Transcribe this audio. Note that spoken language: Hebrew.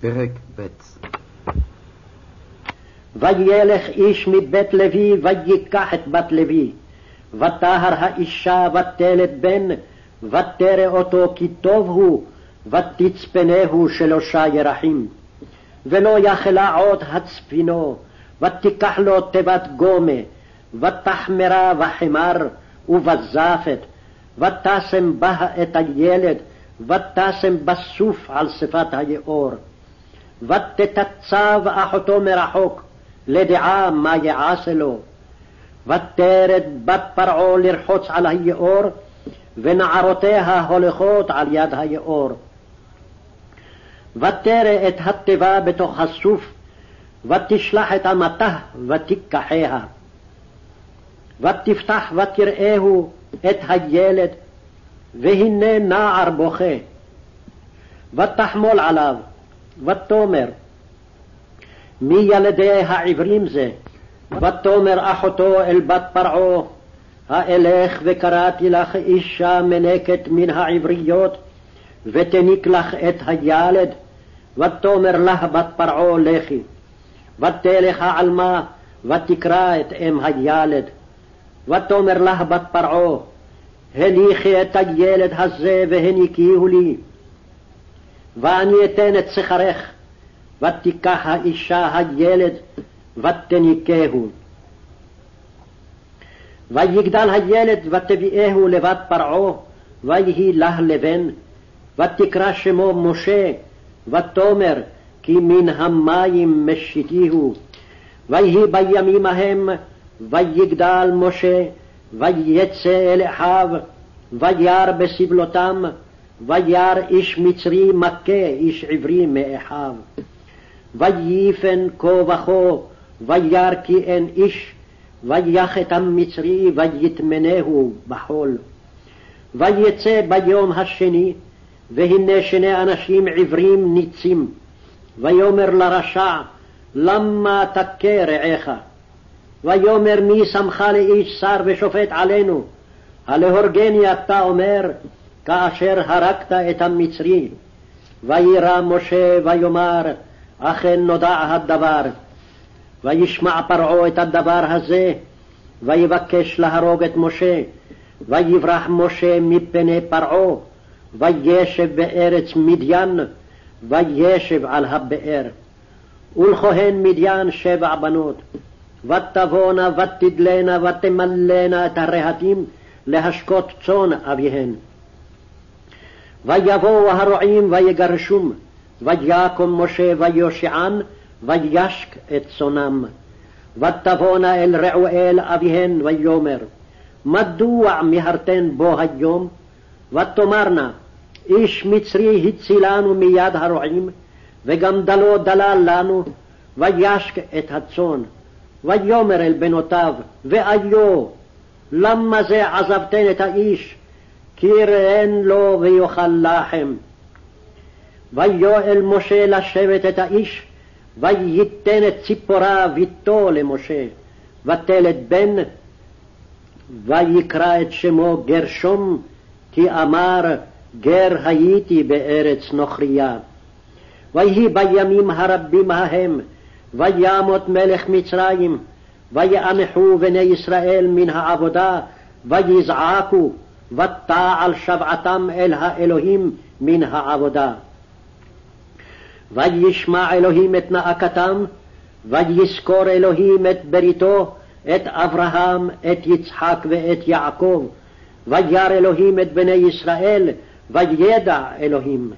פרק ב' וילך איש מבית לוי ויקח את בת לוי. ותהר האישה ותלת בן, ותרא אותו כי טוב הוא, ותצפנהו שלושה ירחים. ולא יכלה עוד הצפינו, ותיקח לו תיבת גומה, ותחמרה וחמר, ובזפת, ותשם בה את הילד, ותשם בסוף על שפת היאור. ותתצב אחותו מרחוק, לדעה מה יעשה לו. ותרד בת פרעה לרחוץ על היאור, ונערותיה הולכות על יד היאור. ותרא את התיבה בתוך הסוף, ותשלח את אמתה ותיקחיה. ותפתח ותראהו את הילד, והנה נער בוכה. ותחמול עליו, ותאמר, מי ילדי העברים זה? ותאמר אחותו אל בת פרעה, האלך וקראתי לך אישה מנקת מן העבריות, ותניק לך את הילד, ותאמר לה בת פרעה לכי. ותלך העלמה, ותקרא את אם הילד. ותאמר לה בת פרעה, הניחי את הילד הזה והניקיהו לי. ואני אתן את שכרך, ותיקח האישה הילד, ותניקהו. ויגדל הילד, ותביאהו לבת פרעה, ויהי לה לבן, ותקרא שמו משה, ותאמר כי מן המים משיתיהו. ויהי בימים ההם, ויגדל משה, ויצא אל אחיו, וירא בסבלותם, וירא איש מצרי מכה איש עברי מאחיו. וייפן כה וכה, וירא כי אין איש, ויח את המצרי, ויטמנהו בחול. ויצא ביום השני, והנה שני אנשים עברים ניצים. ויאמר לרשע, למה תכה רעך? ויאמר מי שמך לאיש שר ושופט עלינו? הלהורגני אתה אומר, כאשר הרגת את המצרי. וירא משה ויאמר, אכן נודע הדבר. וישמע פרעה את הדבר הזה, ויבקש להרוג את משה. ויברח משה מפני פרעה, וישב בארץ מדיין, וישב על הבאר. ולכהן מדיין שבע בנות. ותבואנה ותדלנה ותמלאנה את הרהטים להשקות צאן אביהן. ויבואו הרועים ויגרשום, ויקום משה ויושיען, וישק את צונם. ותבואנה אל רעואל אביהן ויאמר, מדוע מיהרתן בו היום? ותאמרנה, איש מצרי הצילנו מיד הרועים, וגם דלו דלל לנו, וישק את הצאן. ויאמר אל בנותיו, ואיו, למה זה עזבתן את האיש? כי ראן לו ויאכל לחם. ויואל משה לשבת את האיש, וייתן את ציפורה ביתו למשה, ותלת בן, ויקרא את שמו גרשום, כי אמר גר הייתי בארץ נוכריה. ויהי בימים הרבים ההם, וימות מלך מצרים, ויאנחו בני ישראל מן העבודה, ויזעקו, ותעל שבעתם אל האלוהים מן העבודה. וישמע אלוהים את נאקתם, ויזכור אלוהים את בריתו, את אברהם, את יצחק ואת יעקב. וירא אלוהים את בני ישראל, וידע אלוהים.